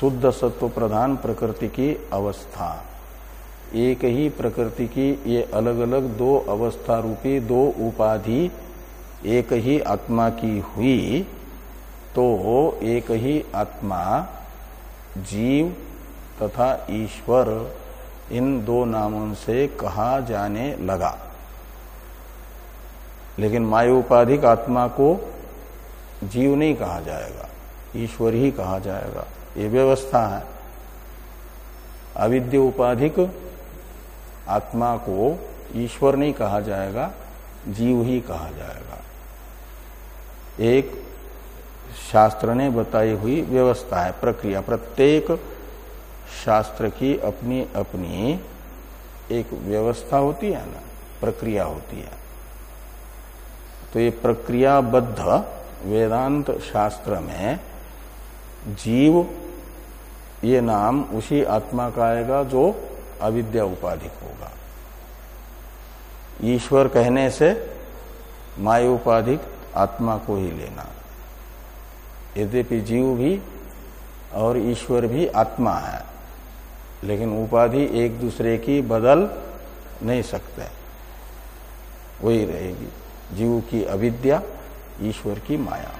शुद्ध सत्व प्रधान प्रकृति की अवस्था। एक ही प्रकृति की ये अलग अलग दो अवस्था रूपी दो उपाधि एक ही आत्मा की हुई तो एक ही आत्मा, जीव तथा ईश्वर, इन दो नामों से कहा जाने लगा। लेकिन मायोपाधिक आत्मा को जीव नहीं कहा जाएगा, ईश्वर ही कहा जाएगा। ये व्यवस्था है। अविद्य उपाधिक आत्मा को ईश्वर नहीं कहा जाएगा, जीव ही कहा जाएगा। एक शास्त्र ने बताई हुई व्यवस्था है, प्रक्रिया। प्रत्येक शास्त्र की अपनी अपनी एक व्यवस्था होती है ना, प्रक्रिया होती है। तो ये प्रक्रियाबद्ध वेदांत शास्त्र में जीव, ये नाम उसी आत्मा का आएगा जो अविद्या उपाधिक होगा। ईश्वर कहने से मायोपाधिक आत्मा को ही लेना। यद्यपि जीव भी और ईश्वर भी आत्मा है, लेकिन उपाधि एक दूसरे की बदल नहीं सकते। वही रहेगी, जीव की अविद्या, ईश्वर की माया।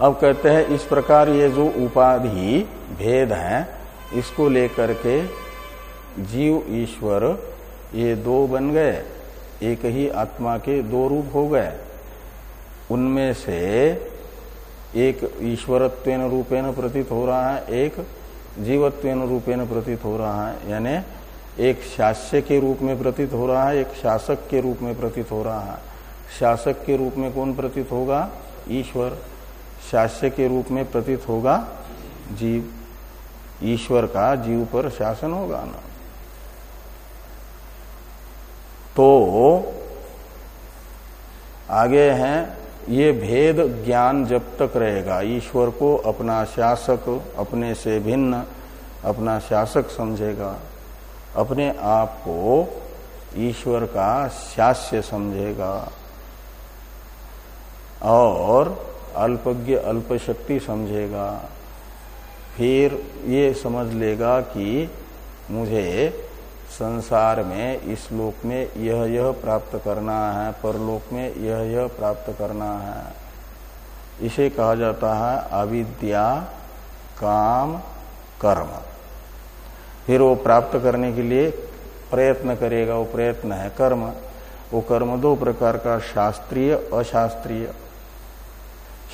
अब कहते हैं, इस प्रकार ये जो उपाधि भेद है इसको लेकर के जीव ईश्वर ये दो बन गए। एक ही आत्मा के दो रूप हो गए। उनमें से एक ईश्वरत्व रूपेण प्रतीत हो रहा है, एक जीवत्व रूपेण प्रतीत हो रहा है, यानी एक शास्य के रूप में प्रतीत हो रहा है, एक शासक के रूप में प्रतीत हो रहा है। शासक के रूप में कौन प्रतीत होगा? ईश्वर। शास्य के रूप में प्रतीत होगा जीव। ईश्वर का जीव पर शासन होगा ना। तो आगे हैं, ये भेद ज्ञान जब तक रहेगा, ईश्वर को अपना शासक, अपने से भिन्न, अपना शासक समझेगा। अपने आप को ईश्वर का शास्य समझेगा। और अल्पज्ञ अल्प शक्ति समझेगा। फिर ये समझ लेगा कि मुझे संसार में, इस लोक में यह यह प्राप्त करना है, परलोक में यह यह प्राप्त करना है। इसे कहा जाता है अविद्या काम कर्म। फिर वो प्राप्त करने के लिए प्रयत्न करेगा, वो प्रयत्न है कर्म। वो कर्म दो प्रकार का शास्त्रीय, अशास्त्रीय।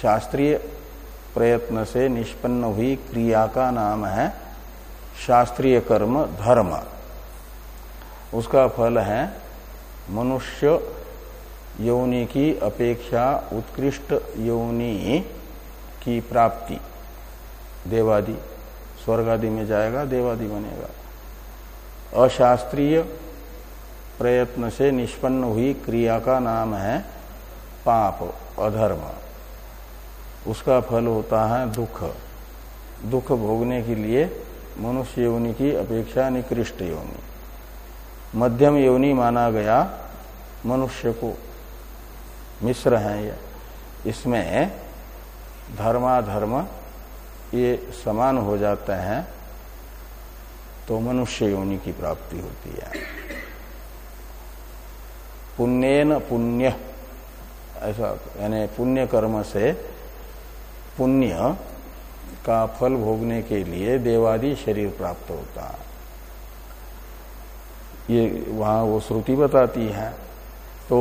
शास्त्रीय प्रयत्न से निष्पन्न हुई क्रिया का नाम है शास्त्रीय कर्म धर्म। उसका फल है मनुष्य यौनि की अपेक्षा उत्कृष्ट यौनि की प्राप्ति। देवादि स्वर्ग आदि में जाएगा, देवादि बनेगा। अशास्त्रीय प्रयत्न से निष्पन्न हुई क्रिया का नाम है पाप, अधर्म। उसका फल होता है दुख। दुख भोगने के लिए मनुष्य योनि की अपेक्षा निकृष्ट योनि। मध्यम योनि माना गया मनुष्य को। मिश्र है ये। इसमें धर्माधर्म ये समान हो जाते हैं तो मनुष्य योनि की प्राप्ति होती है। पुण्यन पुण्य, ऐसा यानी पुण्य कर्म से पुण्य का फल भोगने के लिए देवादि शरीर प्राप्त होता है। ये वहाँ वो श्रुति बताती है। तो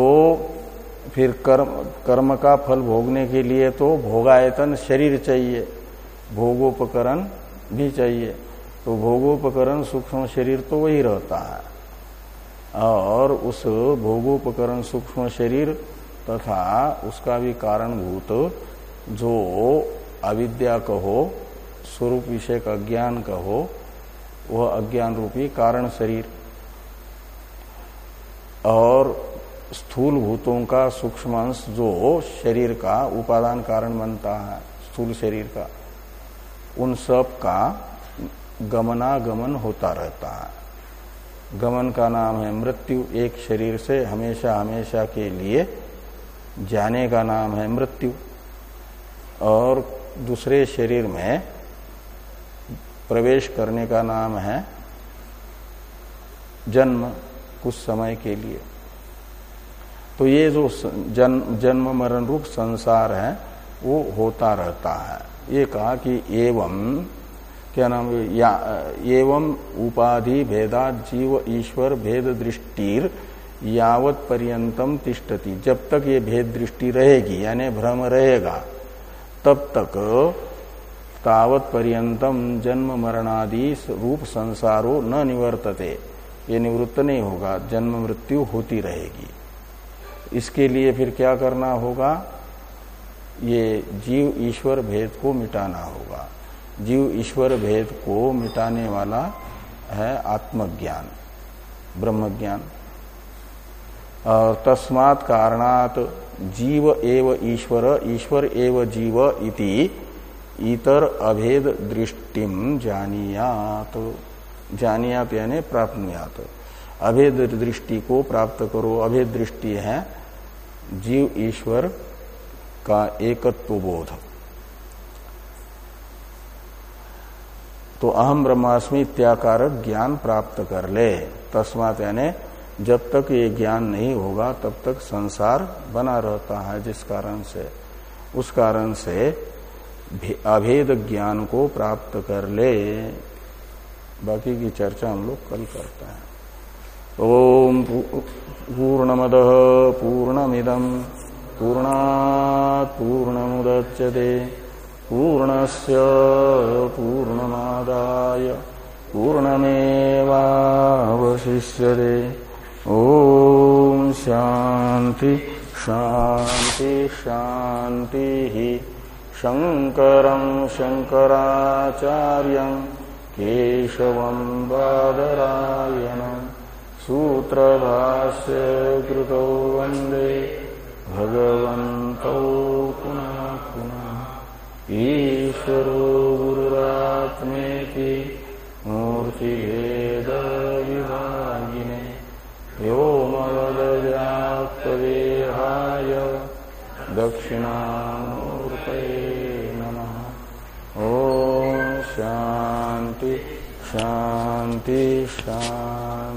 फिर कर्म कर्म का फल भोगने के लिए तो भोगायतन शरीर चाहिए, भोगोपकरण भी चाहिए। तो भोगोपकरण, सूक्ष्म शरीर तो वही रहता है। और उस भोगोपकरण, सूक्ष्म शरीर तथा उसका भी कारणभूत जो अविद्या कहो, स्वरूप विषय का ज्ञान कहो, वह अज्ञान रूपी कारण शरीर। और स्थूल भूतों का सूक्ष्म अंश जो शरीर का उपादान कारण बनता है, स्थूल शरीर का, उन सब का गमनागमन होता रहता है। गमन का नाम है मृत्यु, एक शरीर से हमेशा हमेशा के लिए। जाने का नाम है मृत्यु। और दूसरे शरीर में प्रवेश करने का नाम है जन्म, कुछ समय के लिए। तो ये जो जन्म जन्म मरण रूप संसार है, वो होता रहता है। ये कहा कि एवं, क्या नाम या, एवं उपाधि भेदा जीव ईश्वर भेद दृष्टिर यावत पर्यंतम तिष्ठति। जब तक ये भेद दृष्टि रहेगी, यानी भ्रम रहेगा तब तक तावत पर्यंतम जन्म मरणादि रूप संसारो न निवर्तते। ये निवृत्त नहीं होगा, जन्म मृत्यु होती रहेगी। इसके लिए फिर क्या करना होगा? ये जीव ईश्वर भेद को मिटाना होगा। जीव ईश्वर भेद को मिटाने वाला है आत्मज्ञान ब्रह्म ज्ञान तस्मात् कारणात जीव एव ईश्वर ईश्वर एव जीव इति इतर अभेद दृष्टिम जानियात। जानियात यानी प्राप्त अभेद दृष्टि को प्राप्त करो। अभेद दृष्टि है जीव ईश्वर का एकत्व बोध तो अहम ब्रह्मास्मि इत्याकारक ज्ञान प्राप्त कर ले। तस्मात यानी जब तक ये ज्ञान नहीं होगा, तब तक संसार बना रहता है, जिस कारण से। उस कारण से अभेद ज्ञान को प्राप्त कर ले। बाकी की चर्चा हम लोग कल करते हैं। ओम पूर्ण पूर्णमद पूर्णमिदम पूर्णा पूर्णमुदच्यते। पूर्णस्य पूर्णमादाय। पूर्णमेवावशिष्यते। ओम शांति शांति शांति शंकरं शंकराचार्यं केशवं बादरायणं सूत्रभाष्य कृतो वंदे भगवन्तौ पुनः पुनः। ईश्वरो गुरुरात्मेति मूर्तिभेदविभागिने व्योमवदव्याप्तदेहाय दक्षिणामूर्तये नमः। ॐ शान्ति शान्ति शान्ति।